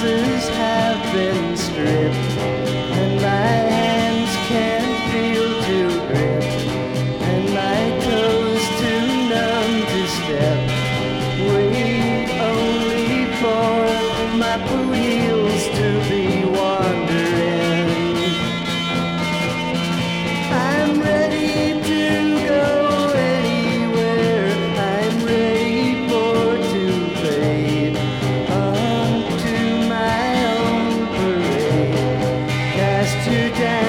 senses have been stripped, and my hands can't feel to grip, and my toes too numb to step. Wait only for my booty. today.